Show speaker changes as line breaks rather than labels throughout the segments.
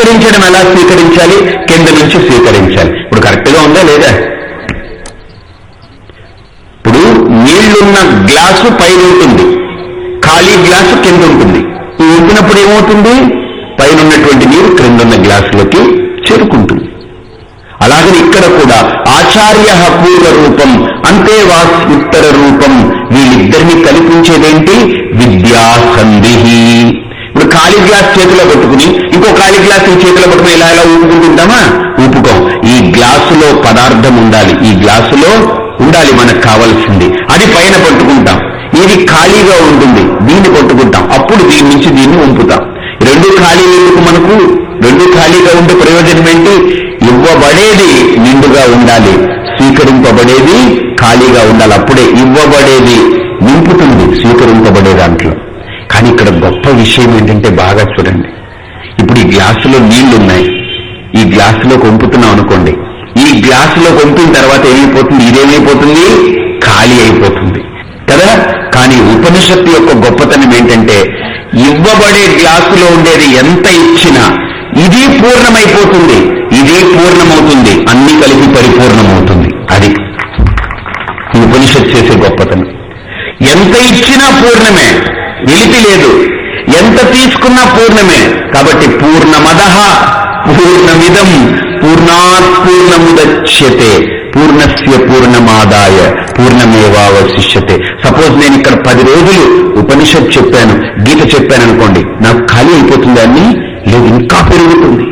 స్వీకరించడం ఎలా స్వీకరించాలి? కింద నుంచి స్వీకరించాలి. ఇప్పుడు కరెక్ట్గా ఉందా లేదా? ఇప్పుడు నీళ్ళున్న గ్లాసు పైన ఉంటుంది. ఖాళీ గ్లాసు కింద ఉంటుంది. ఊపినప్పుడు ఏమవుతుంది? పైన ఉన్నటువంటి నీరు క్రిందున్న గ్లాసులోకి చేరుకుంటుంది. అలాగే ఇక్కడ కూడా ఆచార్య పూర్వ రూపం అంతే వాస్ ఉత్తర రూపం వీళ్ళిద్దరిని కల్పించేదేంటి? విద్యా సంధి ఖాళీ గ్లాస్ చేతిలో పట్టుకుని ఇంకో ఖాళీ గ్లాస్ ఈ చేతిలో పెట్టుకుని ఇలా ఇలా ఊపుకుంటుంటామా ఊపుకోం. ఈ గ్లాసులో పదార్థం ఉండాలి. ఈ గ్లాసులో ఉండాలి మనకు కావాల్సింది. అది పైన పట్టుకుంటాం. ఇది ఖాళీగా ఉంటుంది. దీన్ని పట్టుకుంటాం. అప్పుడు దీని నుంచి దీన్ని ఉంపుతాం రెండు ఖాళీ ఎందుకు మనకు? రెండు ఖాళీగా ఉండే ప్రయోజనం ఏంటి? ఇవ్వబడేది నిండుగా ఉండాలి. స్వీకరింపబడేది ఖాళీగా ఉండాలి. అప్పుడే ఇవ్వబడేది నింపుతుంది. స్వీకరింపబడే దాంట్లో. కానీ ఇక్కడ గొప్ప విషయం ఏంటంటే బాగా చూడండి. ఇప్పుడు ఈ గ్లాసులో నీళ్ళున్నాయి. ఈ గ్లాసులో కొంపుతున్నాం అనుకోండి. ఈ గ్లాసులో కొంపిన తర్వాత ఏమైపోతుంది? ఇదేమైపోతుంది? ఖాళీ అయిపోతుంది. కదా? కానీ ఉపనిషత్తు యొక్క గొప్పతనం ఏంటంటే ఇవ్వబడే గ్లాసులో ఉండేది ఎంత ఇచ్చినా ఇది పూర్ణమైపోతుంది. ఇది పూర్ణమవుతుంది. అన్ని కలిపి పరిపూర్ణమవుతుంది. అది ఉపనిషత్ చేసే గొప్పతనం. ఎంత ఇచ్చినా పూర్ణమే. నిలిపి లేదు. ఎంత తీసుకున్నా పూర్ణమే. కాబట్టి పూర్ణమద పూర్ణమిదం పూర్ణాత్ పూర్ణముదచ్యతే పూర్ణస్య పూర్ణమాదాయ పూర్ణమేవాశిష్యతే సపోజ్ నేను ఇక్కడ పది రోజులు ఉపనిషత్ చెప్పాను గీత చెప్పాను అనుకోండి నాకు ఖాళీ అయిపోతుంది అని లేదు ఇంకా పెరుగుతుంది.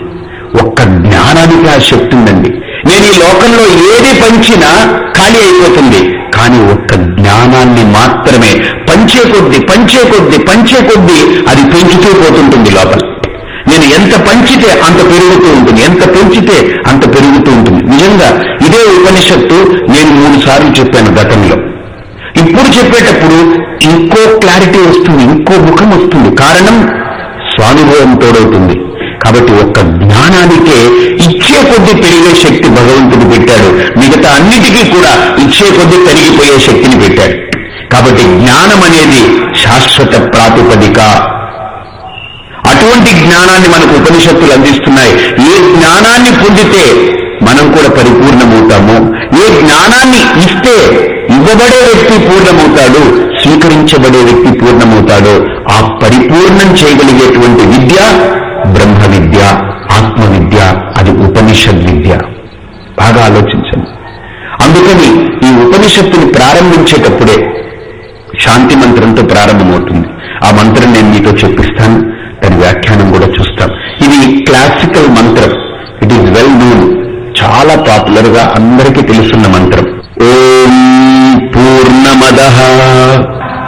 ఒక్క జ్ఞానానికి ఆ శక్తి ఉందండి. నేను ఈ లోకంలో ఏది పంచినా ఖాళీ అయిపోతుంది. కానీ ఒక్క జ్ఞానాన్ని మాత్రమే పంచే కొద్ది పంచే కొద్ది పంచే కొద్ది అది పెంచుతూ పోతుంటుంది లోపల. నేను ఎంత పంచితే అంత పెరుగుతూ ఉంటుంది ఎంత పెంచితే అంత పెరుగుతూ ఉంటుంది. నిజంగా ఇదే ఉపనిషత్తు నేను మూడు సార్లు చెప్పాను గతంలో. ఇప్పుడు చెప్పేటప్పుడు ఇంకో క్లారిటీ వస్తుంది ఇంకో ముఖం వస్తుంది. కారణం స్వానుభవం తోడవుతుంది. కాబట్టి ఒక్క జ్ఞానానికే ఇచ్చే కొద్ది పెరిగే శక్తి భగవంతుడు పెట్టాడు. మిగతా అన్నిటికీ కూడా ఇచ్చే కొద్ది పెరిగిపోయే శక్తిని పెట్టాడు. కాబట్టి జ్ఞానం అనేది శాశ్వత ప్రాతిపదిక. అటువంటి జ్ఞానాన్ని మనకు ఉపనిషత్తులు అందిస్తున్నాయి. ఏ జ్ఞానాన్ని పొందితే మనం కూడా పరిపూర్ణమవుతాము? ఏ జ్ఞానాన్ని ఇస్తే ఇవ్వబడే వ్యక్తి పూర్ణమవుతాడు? స్వీకరించబడే వ్యక్తి పూర్ణమవుతాడు? ఆ పరిపూర్ణం చేయగలిగేటువంటి విద్య బ్రహ్మ విద్య ఆత్మ విద్య అది ఉపనిషద్ విద్య బాగా ఆలోచించండి. అందుకని ఈ ఉపనిషత్తుని ప్రారంభించేటప్పుడే శాంతి మంత్రంతో ప్రారంభమవుతుంది. ఆ మంత్రం నేను మీతో చెప్పిస్తాను దాని వ్యాఖ్యానం కూడా చూస్తాం ఇది క్లాసికల్ మంత్రం. ఇట్ ఈజ్ వెల్ నోన్ చాలా పాపులర్గా అందరికీ తెలుసున్న మంత్రం. ఓం పూర్ణమద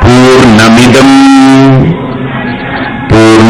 పూర్ణమిదం. పూర్ణ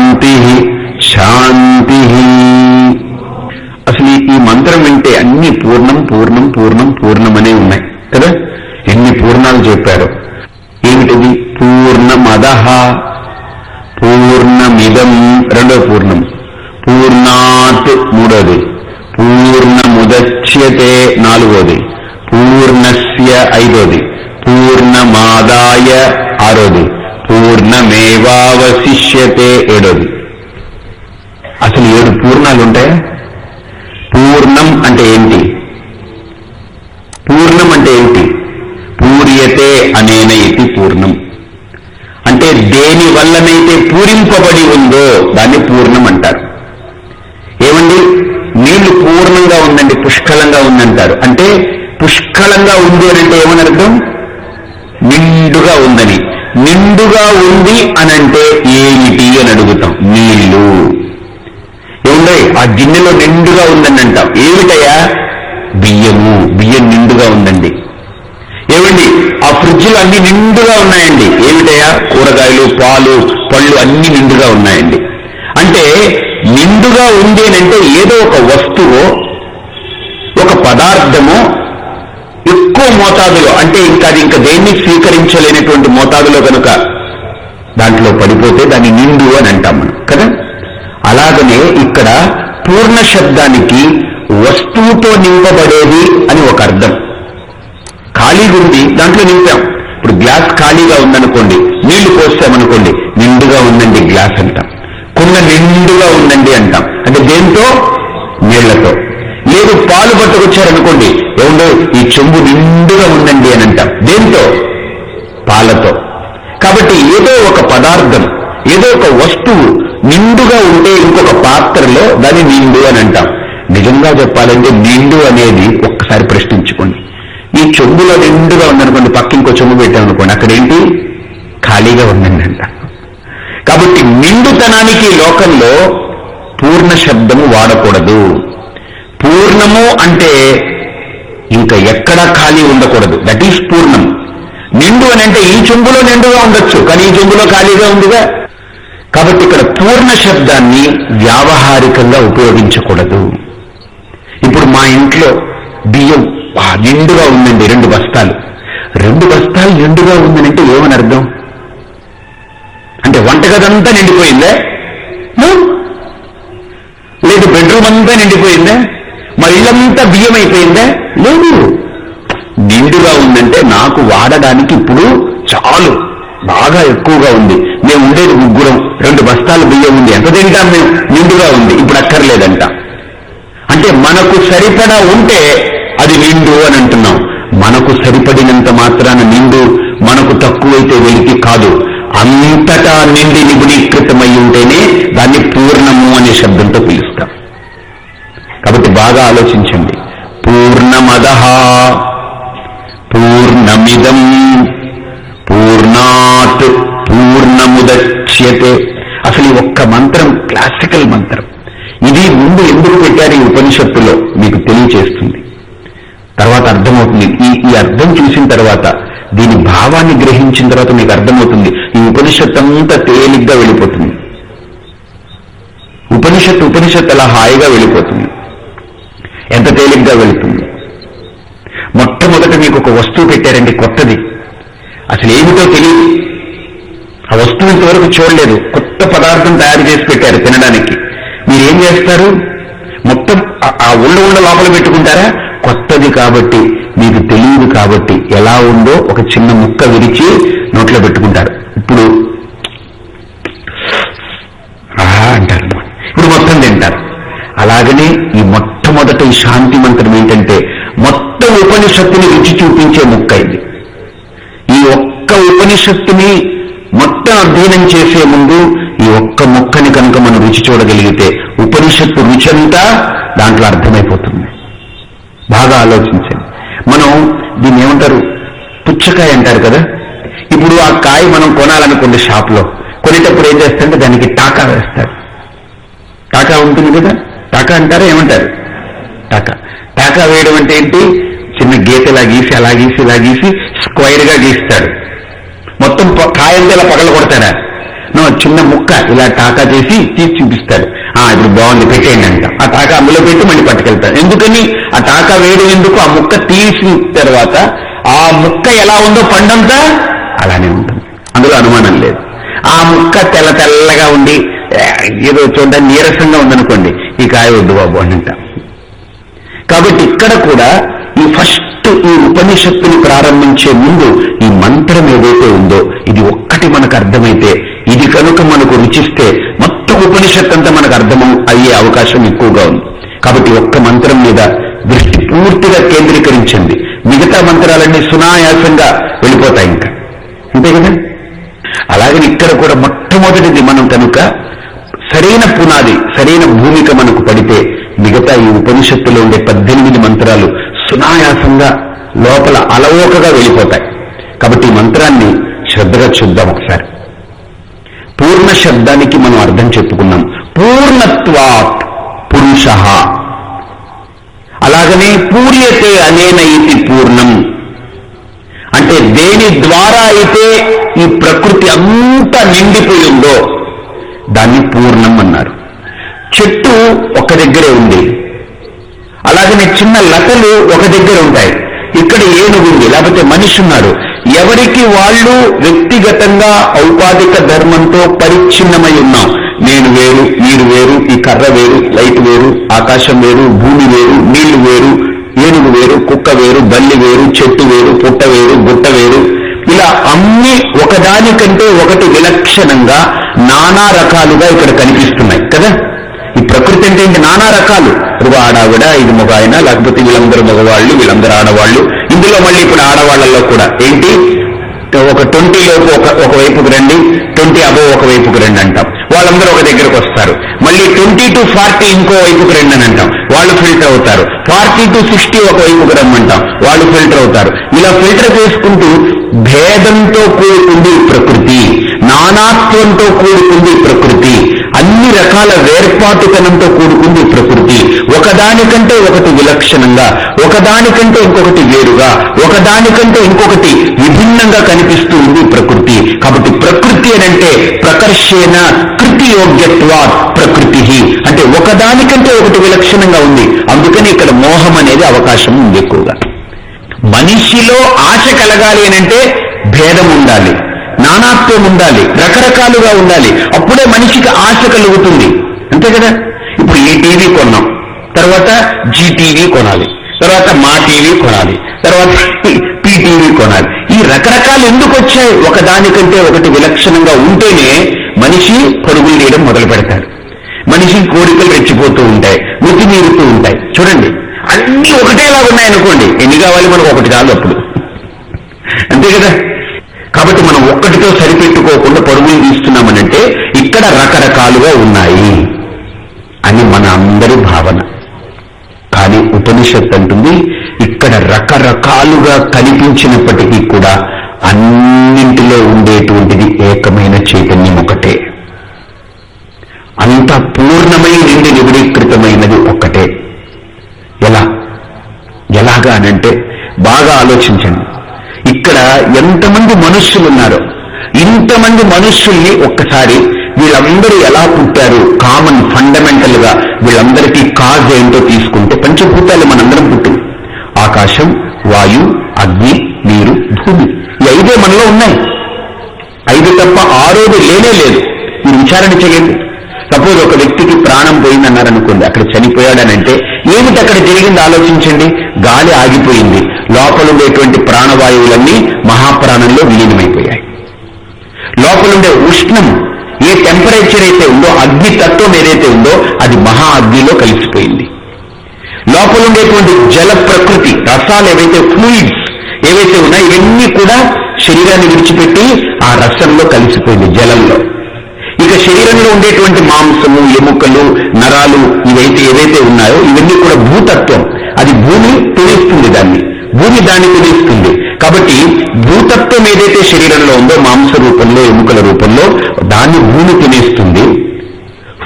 పూర్యతే అనేన ఇది పూర్ణం. అంటే దేని వల్లనైతే పూరింపబడి ఉందో దాన్ని పూర్ణం అంటారు. ఏమండి? నీళ్ళు పూర్ణంగా ఉందండి పుష్కలంగా ఉందంటారు. అంటే పుష్కలంగా ఉంది అని అంటే ఏమని అర్థం నిండుగా ఉందని. నిండుగా ఉంది అని అంటే ఏమిటి అని అడుగుతాం. నీళ్ళు. ఏముండే? ఆ గిన్నెలో నిండుగా ఉందని అంటాం. ఏమిటయా బియ్యము. బియ్యం నిండుగా ఉందండి. ఏమండి? ఆ ఫ్రిడ్జ్లు అన్ని నిండుగా ఉన్నాయండి. ఏమిటయ్యా? కూరగాయలు పాలు పళ్ళు అన్ని నిండుగా ఉన్నాయండి. అంటే నిండుగా ఉంది అంటే ఏదో ఒక వస్తువు ఒక పదార్థము ఎక్కువ మోతాదులో అంటే ఇంకా అది ఇంకా దేన్ని స్వీకరించలేనటువంటి మోతాదులో కనుక దాంట్లో పడిపోతే దాన్ని నిండు అని అంటాం మనం కదా? అలాగనే ఇక్కడ పూర్ణ శబ్దానికి వస్తువుతో నింపబడేది అని ఒక అర్థం. ఖాళీగా ఉంది దాంట్లో నింపాం. ఇప్పుడు గ్లాస్ ఖాళీగా ఉందనుకోండి నీళ్ళు పోస్తామనుకోండి నిండుగా ఉందండి గ్లాస్ అంటాం. కుండ నిండుగా ఉందండి అంటాం. అంటే దేంతో? నీళ్ళతో. లేదు పాలు పట్టుకొచ్చారనుకోండి ఏముండో ఈ చెంబు నిండుగా ఉందండి అని అంటాం. దేంతో? పాలతో. కాబట్టి ఏదో ఒక పదార్థం ఏదో ఒక వస్తువు నిండుగా ఉంటే ఇంకొక పాత్రలో దాన్ని నిండు అని అంటాం. నిజంగా చెప్పాలంటే నిండు అనేది ఒక్కసారి ప్రశ్నించుకోండి. ఈ చెంబులో నిండుగా ఉందనుకోండి పక్క ఇంకో చెంబు పెట్టామనుకోండి అక్కడేంటి? ఖాళీగా ఉందండి అంట కాబట్టి నిండుతనానికి లోకంలో పూర్ణ శబ్దము వాడకూడదు. పూర్ణము అంటే ఇంకా ఎక్కడా ఖాళీ ఉండకూడదు. దట్ ఈస్ పూర్ణం. నిండు అని అంటే ఈ చెంబులో నిండుగా ఉండొచ్చు కానీ ఈ చెంబులో ఖాళీగా ఉందిగా. కాబట్టి ఇక్కడ పూర్ణ శబ్దాన్ని వ్యావహారికంగా ఉపయోగించకూడదు. ఇప్పుడు మా ఇంట్లో బియ్యం నిండుగా ఉందండి రెండు బస్తాలు. రెండు బస్తాలు నిండుగా ఉందనంటే ఏమని అర్థం అంటే వంటగదంతా నిండిపోయిందే? లేదు బెడ్రూమ్ అంతా నిండిపోయిందా? మా ఇల్లంతా బియ్యం అయిపోయిందా లేదు. నిండుగా ఉందంటే నాకు వాడడానికి ఇప్పుడు చాలు. బాగా ఎక్కువగా ఉంది. మేము ఉండేది ముగ్గురం. రెండు బస్తాలు బియ్యం ఉంది. ఎంత తింటాం మేము? నిండుగా ఉంది. ఇప్పుడు అక్కర్లేదంట. అంటే మనకు సరిపడా ఉంటే అది నిండు అని అంటున్నాం. మనకు సరిపడినంత మాత్రాన నిండు మనకు తక్కువైతే వెలికి కాదు. అంతటా నిండి నిగుణీకృతమై ఉంటేనే దాన్ని పూర్ణము అనే శబ్దంతో పిలుస్తాం. కాబట్టి బాగా ఆలోచించండి. పూర్ణమద పూర్ణమిదం పూర్ణాత్ పూర్ణముదచ్యతే అసలు ఈ ఒక్క మంత్రం క్లాసికల్ మంత్రం. ఇది ముందు ఎందుకు పెట్టారు ఈ ఉపనిషత్తులో? మీకు తెలియచేస్తుంది. అర్థమవుతుంది ఈ ఈ అర్థం చూసిన తర్వాత దీని భావాన్ని గ్రహించిన తర్వాత మీకు అర్థమవుతుంది ఈ ఉపనిషత్తు అంతా తేలిగ్గా వెళ్ళిపోతుంది ఉపనిషత్తు ఉపనిషత్తు అలా హాయిగా వెళ్ళిపోతుంది ఎంత తేలిగ్గా వెళుతుంది మొట్టమొదట మీకు ఒక వస్తువు పెట్టారండి కొత్తది అసలు ఏమిటో తెలియదు ఆ వస్తువు ఇంతవరకు చూడలేదు కొత్త పదార్థం తయారు చేసి పెట్టారు తినడానికి మీరేం చేస్తారు మొత్తం ఆ- ఆ ఉళ్ళ ఉళ్ళ లోపల పెట్టుకుంటారా కొత్తది కాబట్టి మీకు తెలియదు కాబట్టి ఎలా ఉందో ఒక చిన్న ముక్క విరిచి నోట్లో పెట్టుకుంటారు ఇప్పుడు అంటారు. ఇప్పుడు మొత్తం తింటారు. అలాగనే ఈ మొట్టమొదట ఈ శాంతి మంత్రం ఏంటంటే మొత్తం ఉపనిషత్తుని రుచి చూపించే ముక్క ఇది. ఈ ఒక్క ఉపనిషత్తుని మొత్తం అధ్యయనం చేసే ముందు ఈ ఒక్క ముక్కని కనుక మనం రుచి చూడగలిగితే ఉపనిషత్తు రుచి అంతా దాంట్లో అర్థమైపోతుంది. బాగా ఆలోచించండి. మనం దీన్ని ఏమంటారు? పుచ్చకాయ అంటారు కదా? ఇప్పుడు ఆ కాయ మనం కొనాలనుకోండి షాప్లో కొనేటప్పుడు ఏం చేస్తారంటే దానికి టాకా వేస్తారు. టాకా ఉంటుంది కదా? టాకా అంటారా? ఏమంటారు? టాకా. టాకా వేయడం అంటే ఏంటి? చిన్న గీత ఇలా గీసి అలా గీసి ఇలా గీసి స్క్వైర్గా గీస్తాడు మొత్తం ప- కాయంతా ఇలా పగల కొడతాడా చిన్న ముక్క ఇలా టాకా చేసి తీసి చూపిస్తాడు. ఆ ఇప్పుడు బాగుంది పెట్టేయండి అంట. ఆ టాకా అందులో పెట్టి మళ్ళీ పట్టుకెళ్తాడు. ఎందుకని? ఆ టాకా వేయడం ఎందుకు? ఆ ముక్క తీసిన తర్వాత ఆ ముక్క ఎలా ఉందో పండంతా అలానే ఉంటుంది. అందులో అనుమానం లేదు. ఆ ముక్క తెల్ల తెల్లగా ఉండి ఏదో చూడడానికి నీరసంగా ఉందనుకోండి ఈ కాయ వద్దు బాబు అని అంటాం కాబట్టి ఇక్కడ కూడా ఈ ఫస్ట్ ఈ ఉపనిషత్తుని ప్రారంభించే ముందు ఈ మంత్రం ఏదైతే ఉందో ఇది ఒక్కటి మనకు అర్థమైతే ఇది కనుక మనకు రుచిస్తే మొత్తం ఉపనిషత్తు అంతా మనకు అర్థం అయ్యే అవకాశం ఎక్కువగా ఉంది. కాబట్టి ఒక్క మంత్రం మీద దృష్టి పూర్తిగా కేంద్రీకరించింది మిగతా మంత్రాలన్నీ సునాయాసంగా వెళ్ళిపోతాయి ఇంకా. అంతే కదా? అలాగని ఇక్కడ కూడా మొట్టమొదటిది మనం కనుక సరైన పునాది సరైన భూమిక మనకు పడితే మిగతా ఈ ఉపనిషత్తులో ఉండే పద్దెనిమిది మంత్రాలు సునాయాసంగా లోపల అలవోకగా వెళ్ళిపోతాయి. కాబట్టి ఈ మంత్రాన్ని శ్రద్ధగా చూద్దాం ఒకసారి. పూర్ణ శబ్దానికి మనం అర్థం చెప్పుకున్నాం. పూర్ణత్వాత్ పురుష. అలాగనే పూర్యతే అనేన ఇది పూర్ణం. అంటే దేని ద్వారా అయితే ఈ ప్రకృతి అంతా నిండిపోయిందో దాన్ని పూర్ణం అన్నారు. చెట్టు ఒక దగ్గరే ఉంది. అలాగనే చిన్న లతలు ఒక దగ్గర ఉంటాయి. ఇక్కడ ఏనుగుంది లేకపోతే మనిషి ఉన్నాడు. ఎవరికి వాళ్ళు వ్యక్తిగతంగా ఔపాధిక ధర్మంతో పరిచ్ఛిన్నమై ఉన్నాం నేను వేరు మీరు వేరు ఈ కర్ర వేరు లైట్ వేరు ఆకాశం వేరు భూమి వేరు నీళ్ళు వేరు ఏనుగు వేరు కుక్క వేరు బల్లి వేరు చెట్టు వేరు పుట్ట వేరు గుట్ట వేరు ఇలా అన్ని ఒకదానికంటే ఒకటి విలక్షణంగా నానా రకాలుగా ఇక్కడ కనిపిస్తున్నాయి కదా? ఈ ప్రకృతి అంటే ఇంక నానా రకాలు. ఇది ఆడావిడ ఇది మగ ఆయన లేకపోతే వీళ్ళందరూ మగవాళ్ళు వీళ్ళందరూ ఆడవాళ్ళు. ఇందులో మళ్ళీ ఇప్పుడు ఆడవాళ్ళలో కూడా ఏంటి? ఒక ట్వంటీ లోపు ఒక ఒకవైపుకు రండి ట్వంటీ అబో ఒకవైపుకు రండి అంటాం. వాళ్ళందరూ ఒక దగ్గరకు వస్తారు. మళ్ళీ ట్వంటీ టు ఫార్టీ ఇంకో వైపుకు రండి అని అంటాం. వాళ్ళు ఫిల్టర్ అవుతారు. ఫార్టీ టు సిక్స్టీ ఒక వైపుకు రమ్మంటాం. వాళ్ళు ఫిల్టర్ అవుతారు. ఇలా ఫిల్టర్ చేసుకుంటూ భేదంతో కూడుకుంది ప్రకృతి. నానాత్వంతో కూడుకుంది ప్రకృతి. అన్ని రకాల వేర్పాటుతనంతో కూడుకుంది ప్రకృతి. ఒకదానికంటే ఒకటి విలక్షణంగా ఒకదానికంటే ఇంకొకటి వేరుగా ఒకదానికంటే ఇంకొకటి విభిన్నంగా కనిపిస్తూ ఉంది ప్రకృతి. కాబట్టి ప్రకృతి అనంటే ప్రకర్షేణ కృతి యోగ్యత్వా ప్రకృతి. అంటే ఒకదానికంటే ఒకటి విలక్షణంగా ఉంది. అందుకని ఇక్కడ మోహం అనేది అవకాశం ఉంది ఎక్కువగా. మనిషిలో ఆశ కలగాలి అని అంటే భేదం ఉండాలి. నానాత్వం ఉండాలి రకరకాలుగా ఉండాలి. అప్పుడే మనిషికి ఆశ కలుగుతుంది. అంతే కదా? ఇప్పుడు ఈ టీవీ కొన్నాం. తర్వాత జీటీవీ కొనాలి. తర్వాత మా టీవీ కొనాలి. తర్వాత పీటీవీ కొనాలి. ఈ రకరకాలు ఎందుకు వచ్చాయి? ఒకదానికంటే ఒకటి విలక్షణంగా ఉంటేనే మనిషి పరుగులు తీయడం మొదలు పెడతాడు. మనిషి కోరికలు రెచ్చిపోతూ ఉంటాయి మితిమీరుతూ ఉంటాయి. చూడండి అన్ని ఒకటేలా ఉన్నాయనుకోండి ఎన్ని కావాలి మనకు? ఒకటి కాదు అప్పుడు. అంతే కదా? ఒక్కటితో సరిపెట్టుకోకుండా పరుగులు తీస్తున్నామనంటే ఇక్కడ రకరకాలుగా ఉన్నాయి అని మన అందరి భావన. కానీ ఉపనిషత్ అంటుంది ఇక్కడ రకరకాలుగా కనిపించినప్పటికీ కూడా అన్నింటిలో ఉండేటువంటిది ఏకమైన చైతన్యం ఒకటే. అంత పూర్ణమై నిండి నివిడీకృతమైనది ఒక్కటే ఎలా? ఎలాగా అనంటే బాగా ఆలోచించండి. ఎంతమంది మనుష్యులు ఉన్నారో? ఇంతమంది మనుష్యుల్ని ఒక్కసారి వీళ్ళందరూ ఎలా పుట్టారు? కామన్ ఫండమెంటల్గా వీళ్ళందరికీ కాజ్ ఏంటో తీసుకుంటే పంచభూతాలు మనందరం పుట్టు. ఆకాశం వాయు అగ్ని నీరు భూమి ఈ ఐదే మనలో ఉన్నాయి. ఐదు తప్ప ఆరోది లేనే లేదు. మీరు విచారణ చేయండి. సపోజ్ ఒక వ్యక్తికి ప్రాణం పోయిందన్నారనుకోండి అక్కడ చనిపోయాడనంటే ఏమిటి అక్కడ జరిగింది? ఆలోచించండి. గాలి ఆగిపోయింది. లోపల ఉండేటువంటి ప్రాణవాయువులన్నీ మహాప్రాణంలో విలీనమైపోయాయి. లోపలుండే ఉష్ణం ఏ టెంపరేచర్ అయితే ఉందో అగ్ని తత్వం ఏదైతే ఉందో అది మహా అగ్నిలో కలిసిపోయింది. లోపల ఉండేటువంటి జల ప్రకృతి రసాలు ఏవైతే ఫ్లూయిడ్స్ ఏవైతే ఉన్నాయో ఇవన్నీ కూడా శరీరాన్ని విడిచిపెట్టి ఆ రసంలో కలిసిపోయింది జలంలో. ఇక శరీరంలో ఉండేటువంటి మాంసము ఎముకలు నరాలు ఇవైతే ఏవైతే ఉన్నాయో ఇవన్నీ కూడా భూతత్వం. భూమి తెలిస్తుంది దాన్ని. భూమి దాన్ని తెలిస్తుంది కాబట్టి భూతత్వం ఏదైతే శరీరంలో ఉందో మాంస రూపంలో ఎముకల రూపంలో దాన్ని భూమి తినేస్తుంది.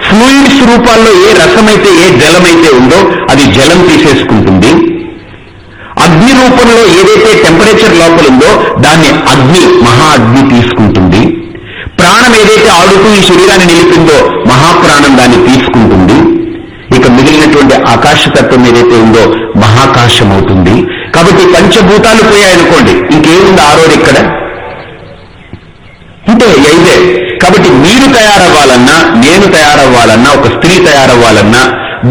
ఫ్లూయిడ్స్ రూపాల్లో ఏ రసమైతే ఏ జలమైతే ఉందో అది జలం తీసేసుకుంటుంది. అగ్ని రూపంలో ఏదైతే టెంపరేచర్ లోపల ఉందో దాన్ని అగ్ని మహా అగ్ని తీసుకుంటుంది. ప్రాణం ఏదైతే ఆడుతూ ఈ శరీరాన్ని నిలిపిందో మహాప్రాణం దాన్ని తీసుకుంటుంది. ఇక మిగిలినటువంటి ఆకాశతత్వం ఏదైతే ఉందో మహాకాశం అవుతుంది కాబట్టి పంచభూతాలు పోయాయనుకోండి ఇంకేముంది ఆరోడు ఇక్కడ? అంటే అయితే కాబట్టి మీరు తయారవ్వాలన్నా నేను తయారవ్వాలన్నా ఒక స్త్రీ తయారవ్వాలన్నా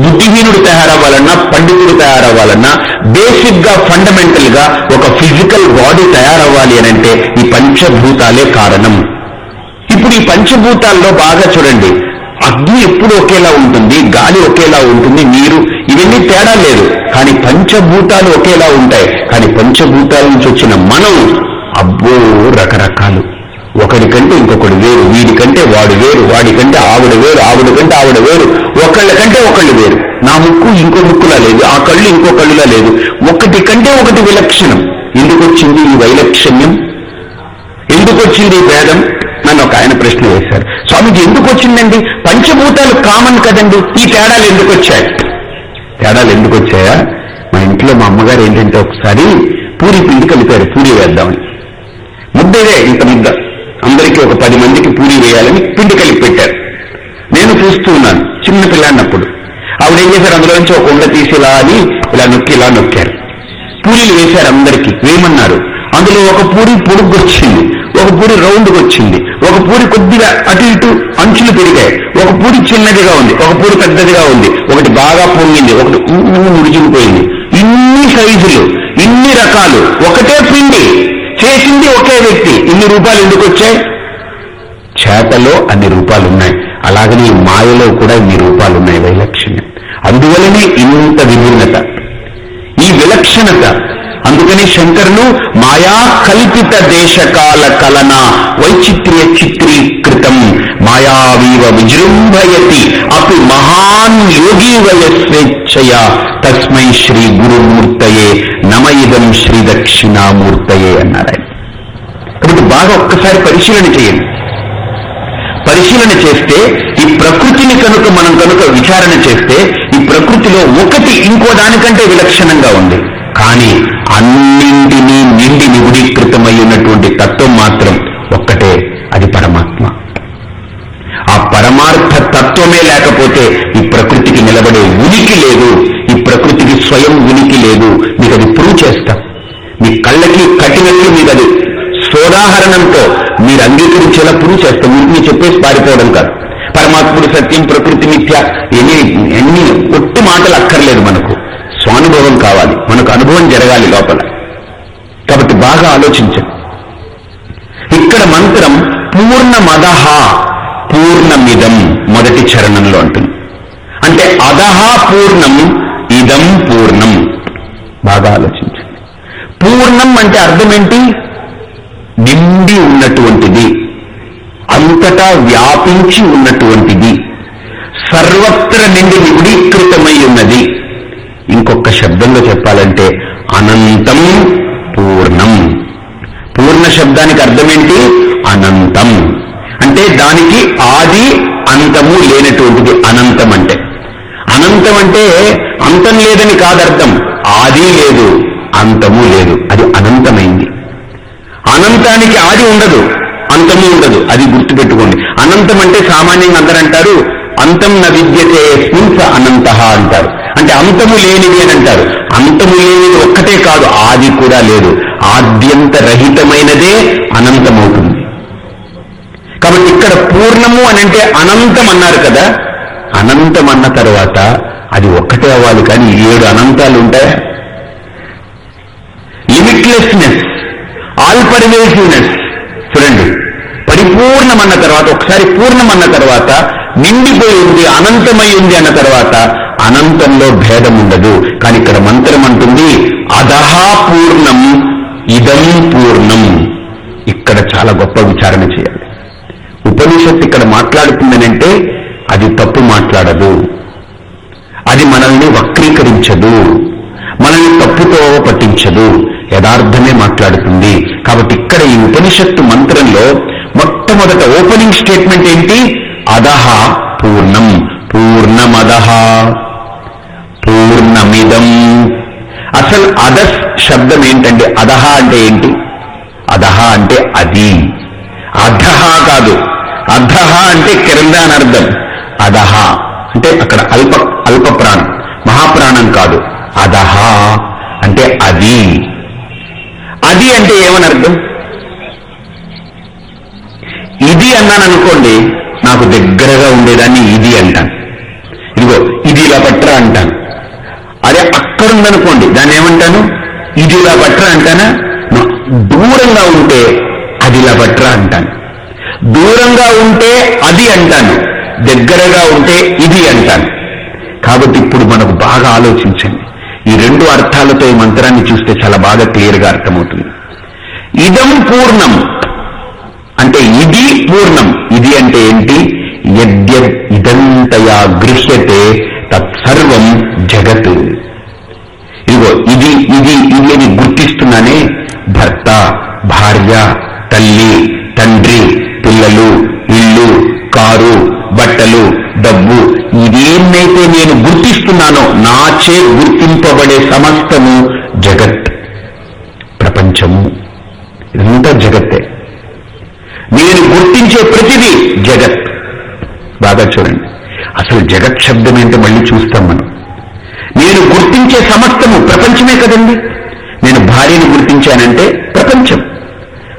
బుద్ధిహీనుడు తయారవ్వాలన్నా పండితుడు తయారవ్వాలన్నా బేసిక్గా ఫండమెంటల్గా ఒక ఫిజికల్ బాడీ తయారవ్వాలి అని అంటే ఈ పంచభూతాలే కారణం. ఇప్పుడు ఈ పంచభూతాల్లో బాగా చూడండి. అగ్ని ఎప్పుడు ఒకేలా ఉంటుంది గాలి ఒకేలా ఉంటుంది నీరు ఇవన్నీ తేడా లేదు. కానీ పంచభూతాలు ఒకేలా ఉంటాయి. కానీ పంచభూతాల నుంచి వచ్చిన మనం అబ్బో రకరకాలు. ఒకడికంటే ఇంకొకడు వేరు వీడికంటే వాడు వేరు వాడికంటే ఆవిడ వేరు ఆవిడ కంటే ఆవిడ వేరు ఒకళ్ళకంటే ఒకళ్ళు వేరు. నా ముక్కు ఇంకో ముక్కులా లేదు ఆ కళ్ళు ఇంకో కళ్ళులా లేదు. ఒకటి కంటే ఒకటి విలక్షణం. ఎందుకు వచ్చింది ఈ వైలక్షణ్యం? ఎందుకు వచ్చింది ఈ భేదం? నన్ను ఒక ఆయన ప్రశ్న వేశారు. స్వామిజీ ఎందుకు వచ్చిందండి పంచభూతాలు కామన్ కదండి. ఈ తేడాలు ఎందుకు వచ్చాయి తేడాలు ఎందుకు వచ్చాయా? మా ఇంట్లో మా అమ్మగారు ఏంటంటే ఒకసారి పూరి పిండి కలిపారు పూరి వేద్దామని. ముద్దదే ఇంత ముద్ద. అందరికీ ఒక పది మందికి పూరి వేయాలని పిండి కలిపి పెట్టారు. నేను చూస్తూ ఉన్నాను చిన్న పిల్లాడినప్పుడు ఆవిడ ఏం చేశారు? అందులో నుంచి ఒక ఉండ తీసి ఇలా అని ఇలా నొక్కి ఇలా నొక్కారు. పూరీలు వేశారు అందరికీ వేయమన్నారు. అందులో ఒక పూరి పొడుగ్గొచ్చింది ఒక పూరి రౌండ్కి వచ్చింది. ఒక పూరి కొద్దిగా అటు ఇటు అంచులు పెరిగాయి. ఒక పూరి చిన్నదిగా ఉంది ఒక పూరి పెద్దదిగా ఉంది. ఒకటి బాగా పొంగింది ఒకటి ముడిచిపోయింది ఇన్ని సైజులు ఇన్ని రకాలు ఒకటే పిండి చేసింది ఒకే వ్యక్తి. ఇన్ని రూపాయలు ఎందుకు వచ్చాయి? చేతలో అన్ని రూపాలు ఉన్నాయి అలాగనే మాయలో కూడా ఇన్ని రూపాలు ఉన్నాయి వైలక్షణ్యం. అందువలనే ఇంత విభిన్నత. ఈ విలక్షణత. అందుకని శంకరులు మాయా కల్పిత దేశకాల కలన వైచిత్ర్య విజృంభయతి. అపి మహాన్ యోగీవయ వయస్వేచ్ఛయ. తస్మై శ్రీ గురుమూర్తయే. నమయిదం శ్రీ దక్షిణామూర్తయే అన్నారు కాబట్టి బాగా ఒక్కసారి పరిశీలన చేయండి. పరిశీలన చేస్తే ఈ ప్రకృతిని కనుక మనం కనుక విచారణ చేస్తే ఈ ప్రకృతిలో ఒకటి ఇంకో దానికంటే విలక్షణంగా ఉంది. కానీ అన్నింటినీ నిండి నిగుడీకృతమై ఉన్నటువంటి తత్వం మాత్రం ఒక్కటే అది పరమాత్మ ఆ పరమార్థ తత్వమే లేకపోతే ఈ ప్రకృతికి నిలబడే ఉనికి లేదు. ఈ ప్రకృతికి స్వయం ఉనికి లేదు. మీకు అది ప్రూవ్ చేస్తాం. మీ కళ్ళకి కట్టినట్లు మీకు అది సోదాహరణంతో మీరు అంగీకరించేలా ప్రూవ్ చేస్తాం. మీకు మీరు చెప్పేసి పారిపోవడం కాదు. పరమాత్ముడు సత్యం ప్రకృతి మిథ్య ఎన్ని ఎన్ని ఒట్టి మాటలు అక్కర్లేదు మనకు. స్వానుభవం కావాలి. మనకు అనుభవం జరగాలి లోపల. కాబట్టి బాగా ఆలోచించండి. ఇక్కడ మంత్రం పూర్ణమదహ పూర్ణమిదం మొదటి చరణంలో అంటుంది. అంటే అదహ పూర్ణం ఇదం పూర్ణం. బాగా ఆలోచించండి. పూర్ణం అంటే అర్థం ఏంటి? నిండి ఉన్నటువంటిది. అంతటా వ్యాపించి ఉన్నటువంటిది. సర్వత్ర నిండి నిగుడీకృతమై ఉన్నది. ఇంకొక శబ్దంలో చెప్పాలంటే అనంతం పూర్ణం. పూర్ణ శబ్దానికి అర్థమేంటి అనంతం. అంటే దానికి ఆది అంతము లేనటువంటిది అనంతం అంటే. అనంతం అంటే అంతం లేదని కాదర్థం. ఆది లేదు అంతము లేదు. అది అనంతమైంది. అనంతానికి ఆది ఉండదు అంతము ఉండదు. అది గుర్తుపెట్టుకోండి. అనంతం అంటే సామాన్యంగా అందరూ అంటారు అంతం న విద్యతే స్మింస అనంత అంటారు. అంటే అంతము లేనిది అని అంటారు. అంతము లేనిది ఒక్కటే కాదు ఆది కూడా లేదు. ఆద్యంత రహితమైనదే అనంతమవుతుంది. కాబట్టి ఇక్కడ పూర్ణము అని అంటే అనంతం అన్నారు కదా. అనంతం అన్న తర్వాత అది ఒక్కటే అవ్వాలి కానీ ఏడు అనంతాలు ఉంటాయా? లిమిట్లెస్నెస్ ఆల్ పర్వేసివ్నెస్ చూడండి పరిపూర్ణం అన్న తర్వాత ఒకసారి పూర్ణం అన్న తర్వాత నిండిపోయి ఉంది అనంతమై ఉంది అన్న తర్వాత అనంతంలో భేదం ఉండదు. కానీ ఇక్కడ మంత్రం అంటుంది అదహా పూర్ణం ఇదం పూర్ణం. ఇక్కడ చాలా గొప్ప విచారణ చేయాలి. ఉపనిషత్తు ఇక్కడ మాట్లాడుతుందనంటే అది తప్పు మాట్లాడదు. అది మనల్ని వక్రీకరించదు. మనల్ని తప్పుతో పట్టించదు. యథార్థమే మాట్లాడుతుంది. కాబట్టి ఇక్కడ ఈ ఉపనిషత్తు మంత్రంలో మొట్టమొదట ఓపెనింగ్ స్టేట్మెంట్ ఏంటి? అదహ పూర్ణం. పూర్ణమదహ. పూర్ణమిదం. అసలు అదస్ శబ్దం ఏంటంటే అదహ అంటే ఏంటి? అదహ అంటే అది. అధహ కాదు. అధహ అంటే క్రింద అని అర్థం. అదహ అంటే అక్కడ అల్ప అల్ప ప్రాణం మహాప్రాణం కాదు. అదహ అంటే అది. అది అంటే ఏమని అర్థం? ఇది అన్నాను అనుకోండి నాకు దగ్గరగా ఉండేదాన్ని ఇది అంటాను. ఇదిగో ఇది ఇలా పట్రా అంటాను. అదే అక్కడ ఉందనుకోండి దాన్ని ఏమంటాను? ఇది ఇలా పట్రా అంటానా? దూరంగా ఉంటే అది ఇలా పట్రా అంటాను. దూరంగా ఉంటే అది అంటాను దగ్గరగా ఉంటే ఇది అంటాను. కాబట్టి ఇప్పుడు మనకు బాగా ఆలోచించండి. ఈ రెండు అర్థాలతో ఈ మంత్రాన్ని చూస్తే చాలా బాగా క్లియర్గా అర్థమవుతుంది. ఇదం పూర్ణం అంటే ఇది పూర్ణం. ఇది అంటే ఏంటి? యద్య ఇదంతయా గృహ్యతే తత్సర్వం జగత్. ఇదిగో ఇది ఇది ఇది అని గుర్తిస్తున్నానే భర్త భార్య తల్లి తండ్రి పిల్లలు ఇల్లు కారు బట్టలు డబ్బు ఇదేమైతే నేను గుర్తిస్తున్నానో నాచే గుర్తింపబడే సమస్తము జగత్. ప్రపంచము. ఇదంతా జగత్తే. నేను గుర్తించే ప్రతిదీ జగత్. బాగా చూడండి. అసలు జగత్ శబ్దం ఏంటో మళ్ళీ చూస్తాం మనం. నేను గుర్తించే సమస్తము ప్రపంచమే కదండి. నేను భార్యను గుర్తించానంటే ప్రపంచం.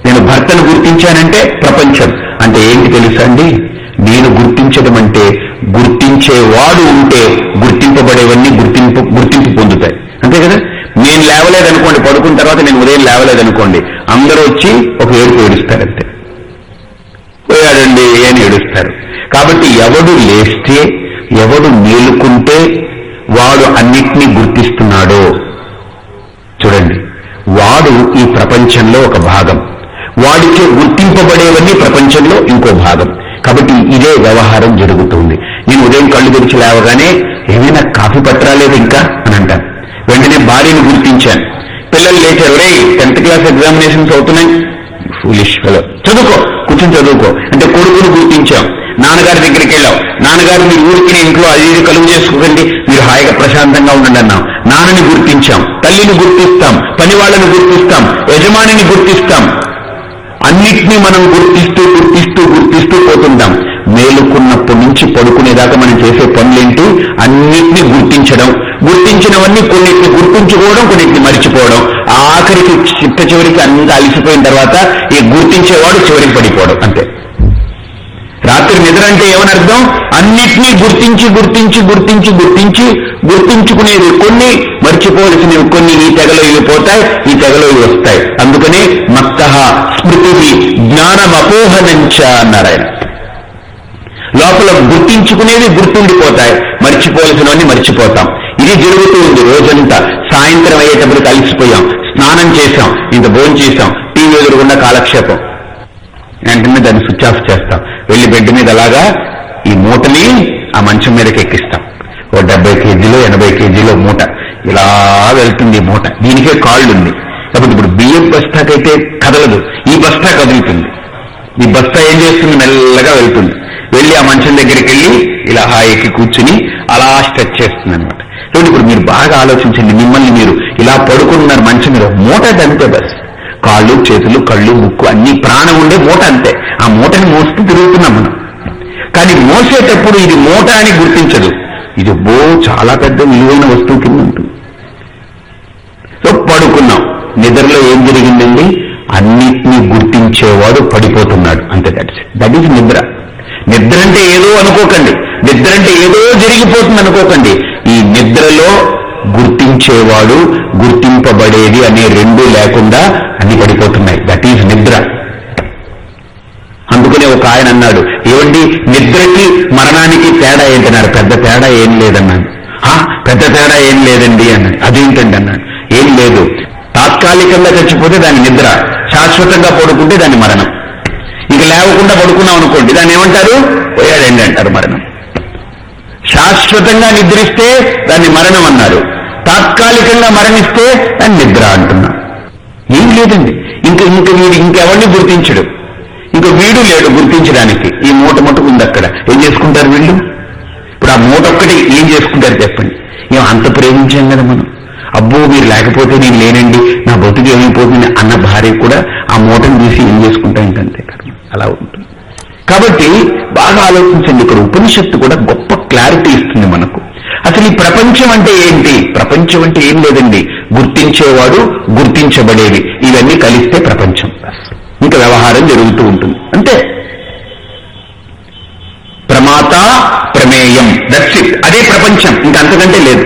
నేను భర్తను గుర్తించానంటే ప్రపంచం. అంటే ఏంటి తెలుసా అండి నేను గుర్తించడం అంటే గుర్తించేవాడు ఉంటే గుర్తింపబడేవన్నీ గుర్తింపు గుర్తింపు పొందుతాయి. అంతే కదా? నేను లేవలేదనుకోండి పడుకున్న తర్వాత నేను ఉదయం లేవలేదనుకోండి అందరూ వచ్చి ఒక ఏడుపు ఏడుస్తారంతే పోయాడండి అని ఏడుస్తారు? కాబట్టి ఎవడు లేస్తే ఎవడు మేలుకుంటే వాడు అన్నిటినీ గుర్తిస్తున్నాడో. చూడండి వాడు ఈ ప్రపంచంలో ఒక భాగం. వాడికి గుర్తింపబడేవన్నీ ప్రపంచంలో ఇంకో భాగం. కాబట్టి ఇదే వ్యవహారం జరుగుతుంది. నేను ఉదయం కళ్ళు తెరిచి లేవగానే ఏమైనా కాఫీ పట్టరాలేదు ఇంకా? అని అంటాను. వెంటనే భార్యను గుర్తించాను. పిల్లలు లేచారు. రే టెన్త్ క్లాస్ ఎగ్జామినేషన్స్ అవుతున్నాయి. ఫూలిష్ ఫెలో చదువుకో కూర్చొని చదువుకో. అంటే కొడుకును గుర్తించాం. నాన్నగారి దగ్గరికి వెళ్ళాం. నాన్నగారు మీరు ఊరికి ఇంట్లో అది ఇది కలుగు చేసుకోకండి మీరు హాయిగా ప్రశాంతంగా ఉండండి అన్నాం. నాన్నని గుర్తించాం. తల్లిని గుర్తిస్తాం. పని వాళ్ళని గుర్తిస్తాం. యజమానిని గుర్తిస్తాం. అన్నిటినీ మనం గుర్తిస్తూ గుర్తిస్తూ గుర్తిస్తూ పోతుంటాం. మేలుకున్నప్పటి నుంచి పడుకునేదాకా మనం చేసే పనులేంటి? అన్నిటినీ గుర్తించడం. గుర్తించినవన్నీ కొన్నిటిని గుర్తుంచుకోవడం కొన్నిటిని మర్చిపోవడం. ఆఖరికి చిట్ట చివరికి అంతా అలిసిపోయిన తర్వాత ఈ గుర్తించేవాడు చివరికి పడిపోవడం అంతే. రాత్రి నిద్ర అంటే ఏమని అర్థం అన్నిటినీ గుర్తించి గుర్తించి గుర్తించి గుర్తించి గుర్తుంచుకునేవి కొన్ని మర్చిపోవలసినవి కొన్ని ఈ తెగలో ఇవి పోతాయి ఈ తెగలో ఇవి వస్తాయి. అందుకనే మత్త స్మృతి జ్ఞానమపోహనంచ అన్నారు లోపల గుర్తించుకునేవి గుర్తుండిపోతాయి మర్చిపోవలసినవన్నీ మర్చిపోతాం. ఇది జరుగుతూ ఉంది రోజంతా. సాయంత్రం అయ్యేటప్పుడు కలిసిపోయాం స్నానం చేశాం ఇంత భోజనం చేశాం టీవీ ఎదురుగుండా కాలక్షేపం. వెంటనే దాన్ని స్విచ్ ఆఫ్ చేస్తాం. వెళ్ళి బెడ్ మీద అలాగా ఈ మూటని ఆ మంచం మీదకి ఎక్కిస్తాం. డెబ్బై కేజీలో ఎనభై కేజీలో మూట. ఇలా వెళ్తుంది మూట. దీనికే కాళ్ళు ఉంది కాబట్టి ఇప్పుడు బియ్యం బస్తాకైతే కదలదు. ఈ బస్తా కదులుతుంది. ఈ బస్తా ఏం చేస్తుంది? మెల్లగా వెళ్తుంది. వెళ్ళి ఆ మంచం దగ్గరికి వెళ్ళి ఇలా హాయికి కూర్చుని అలా స్ట్రెచ్ చేస్తుంది అనమాట చూడండి ఇప్పుడు మీరు బాగా ఆలోచించండి. మిమ్మల్ని మీరు ఇలా పడుకున్నారు మంచం మీద. మూట అంతే బస్. కాళ్ళు చేతులు కళ్ళు ముక్కు అన్ని ప్రాణం ఉండే మూట అంతే. ఆ మూటని మోస్తూ తిరుగుతున్నాం మనం. కానీ మోసేటప్పుడు ఇది మూట అని గుర్తించదు. ఇది బో చాలా పెద్ద విలువైన వస్తువు కింద ఉంటుంది. సో పడుకున్నాం. నిద్రలో ఏం జరిగిందండి? అన్నిటినీ గుర్తించేవాడు పడిపోతున్నాడు. అంతే దట్ దట్ ఈజ్ నిద్ర. నిద్ర అంటే ఏదో అనుకోకండి. నిద్ర అంటే ఏదో జరిగిపోతుంది అనుకోకండి. ఈ నిద్రలో గుర్తించేవాడు గుర్తింపబడేది అనే రెండు లేకుండా అన్ని పడిపోతున్నాయి. దట్ ఈజ్ నిద్ర. అందుకనే ఒక ఆయన అన్నాడు ఏమండి నిద్రకి మరణానికి తేడా ఏంటన్నారు? పెద్ద తేడా ఏం లేదన్నాను "హా, పెద్ద తేడా ఏం లేదండి అన్నాడు. అదేంటండి అన్నాడు. ఏం లేదు. తాత్కాలికంగా చచ్చిపోతే దాని నిద్ర శాశ్వతంగా పడుకుంటే దాని మరణం. ఇక లేవకుండా పడుకున్నాం అనుకోండి దాన్ని ఏమంటారు? పోయాడండి అంటారు మరణం. శాశ్వతంగా నిద్రిస్తే దాన్ని మరణం అన్నారు. తాత్కాలికంగా మరణిస్తే దాన్ని నిద్ర అంటున్నాం. ఏం లేదండి. ఇంక ఇంక వీడు ఇంకెవరిని గుర్తించడు. ఇంక వీడు లేడు గుర్తించడానికి. ఈ మూట మటుకు ఉంది అక్కడ. ఏం చేసుకుంటారు వీళ్ళు? ఇప్పుడు ఆ మూట ఒక్కటి ఏం చేసుకుంటారు చెప్పండి. మేము అంత ప్రేమించాం కదా మనం. అబ్బో మీరు లేకపోతే నేను లేనండి. నా బతుకు ఏమైపోతుంది అన్న భార్య కూడా ఆ మూటను తీసి ఏం చేసుకుంటా ఇంకంతే కర్మ అలా ఉంటుంది. కాబట్టి బాగా ఆలోచించండి ఇక్కడ. ఉపనిషత్తు కూడా గొప్ప క్లారిటీ ఇస్తుంది మనకు. అసలు ఈ ప్రపంచం అంటే ఏంటి? ప్రపంచం అంటే ఏం లేదండి. గుర్తించేవాడు గుర్తించబడేవి ఇవన్నీ కలిస్తే ప్రపంచం. వ్యవహారం జరుగుతూ ఉంటుంది. అంతే. ప్రమాత ప్రమేయం. దట్స్ ఇట్ అదే ప్రపంచం. ఇంకా అంతకంటే లేదు.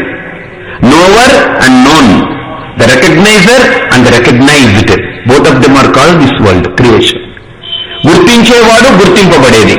Knower and known the recogniser and the recognised both of the or call this world creation గుర్తించేవాడు గుర్తింపబడేది.